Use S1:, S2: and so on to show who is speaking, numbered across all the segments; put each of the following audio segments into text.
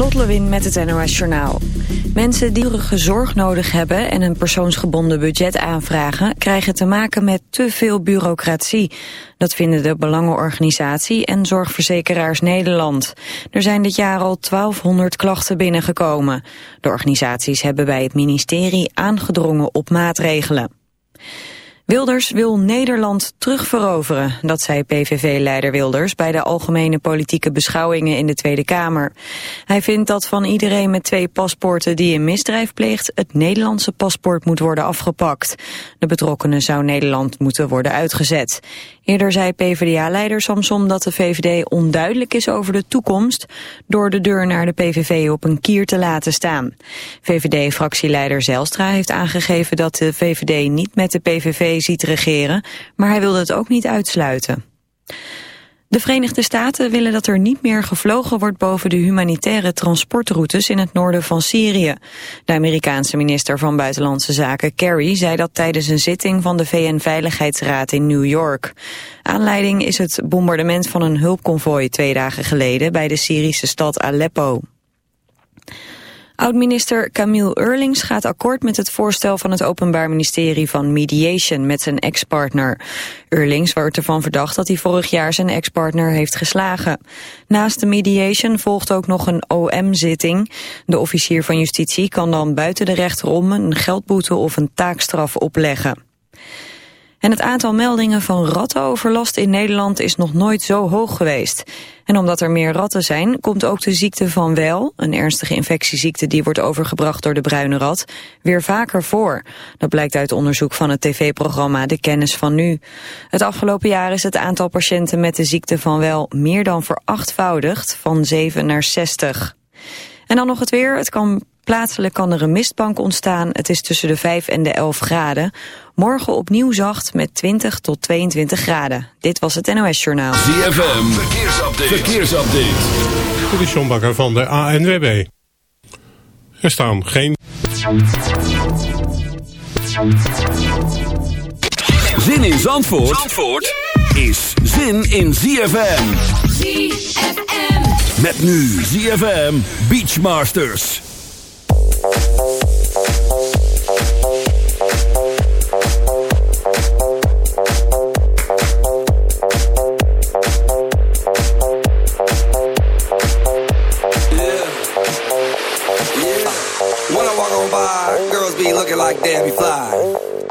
S1: Lot Lewin met het NOS Journaal. Mensen die zorg nodig hebben en een persoonsgebonden budget aanvragen... krijgen te maken met te veel bureaucratie. Dat vinden de Belangenorganisatie en Zorgverzekeraars Nederland. Er zijn dit jaar al 1200 klachten binnengekomen. De organisaties hebben bij het ministerie aangedrongen op maatregelen. Wilders wil Nederland terugveroveren, dat zei PVV-leider Wilders bij de algemene politieke beschouwingen in de Tweede Kamer. Hij vindt dat van iedereen met twee paspoorten die een misdrijf pleegt het Nederlandse paspoort moet worden afgepakt. De betrokkenen zou Nederland moeten worden uitgezet. Eerder zei PvdA-leider Samsom dat de VVD onduidelijk is over de toekomst door de deur naar de PVV op een kier te laten staan. VVD-fractieleider Zelstra heeft aangegeven dat de VVD niet met de PVV ziet regeren, maar hij wilde het ook niet uitsluiten. De Verenigde Staten willen dat er niet meer gevlogen wordt boven de humanitaire transportroutes in het noorden van Syrië. De Amerikaanse minister van Buitenlandse Zaken Kerry zei dat tijdens een zitting van de VN-veiligheidsraad in New York. Aanleiding is het bombardement van een hulpconvooi twee dagen geleden bij de Syrische stad Aleppo. Oud-minister Camille Eurlings gaat akkoord met het voorstel van het Openbaar Ministerie van Mediation met zijn ex-partner. Eurlings wordt ervan verdacht dat hij vorig jaar zijn ex-partner heeft geslagen. Naast de mediation volgt ook nog een OM-zitting. De officier van justitie kan dan buiten de rechter om een geldboete of een taakstraf opleggen. En het aantal meldingen van rattenoverlast in Nederland is nog nooit zo hoog geweest. En omdat er meer ratten zijn, komt ook de ziekte van wel, een ernstige infectieziekte die wordt overgebracht door de bruine rat, weer vaker voor. Dat blijkt uit onderzoek van het tv-programma De Kennis van Nu. Het afgelopen jaar is het aantal patiënten met de ziekte van wel meer dan verachtvoudigd, van 7 naar 60. En dan nog het weer. Het kan Plaatselijk kan er een mistbank ontstaan. Het is tussen de 5 en de 11 graden. Morgen opnieuw zacht met 20 tot 22 graden. Dit was het NOS Journaal.
S2: ZFM, verkeersupdate. verkeersupdate.
S3: Dit is John Bakker van de ANWB. Er staan geen...
S2: Zin in Zandvoort, Zandvoort is zin in ZFM. ZFM. Met nu ZFM Beachmasters.
S4: Looking like Debbie Fly.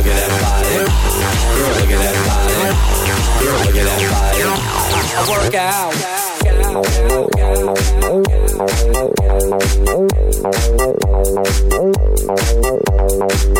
S5: look at that
S6: body. Look at that body. Look at that body. I work out. Out, out, out.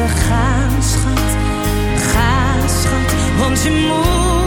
S7: We gaan, schat. gaan schat, want je moet.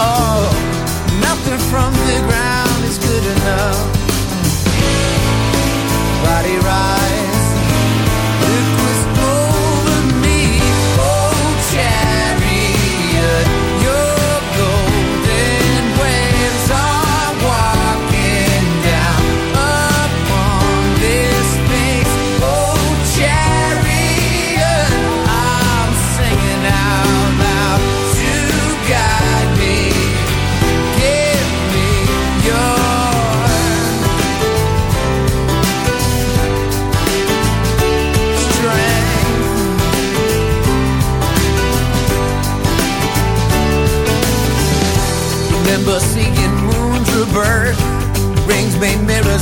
S7: Oh, nothing from the ground is good enough. Body rise,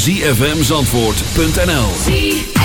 S8: zfmzandvoort.nl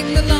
S8: Sing the